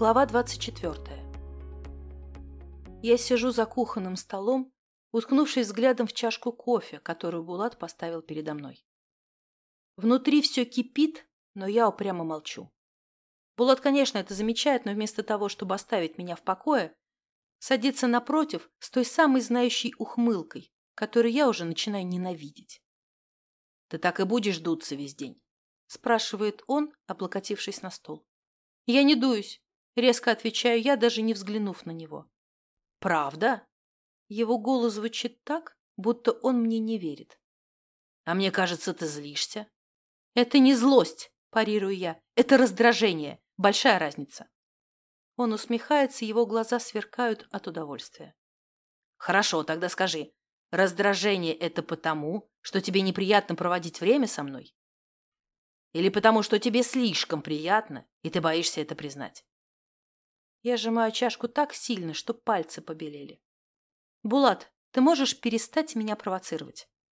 Глава 24. Я сижу за кухонным столом, уткнувшись взглядом в чашку кофе, которую Булат поставил передо мной. Внутри все кипит, но я упрямо молчу. Булат, конечно, это замечает, но вместо того, чтобы оставить меня в покое, садится напротив с той самой знающей ухмылкой, которую я уже начинаю ненавидеть. «Ты так и будешь дуться весь день?» – спрашивает он, облокотившись на стол. «Я не дуюсь», – резко отвечаю я, даже не взглянув на него. «Правда?» Его голос звучит так, будто он мне не верит. «А мне кажется, ты злишься». «Это не злость», – парирую я. «Это раздражение. Большая разница». Он усмехается, его глаза сверкают от удовольствия. «Хорошо, тогда скажи, раздражение – это потому, что тебе неприятно проводить время со мной? Или потому, что тебе слишком приятно, и ты боишься это признать?» Я сжимаю чашку так сильно, что пальцы побелели. «Булат, ты можешь перестать меня провоцировать?»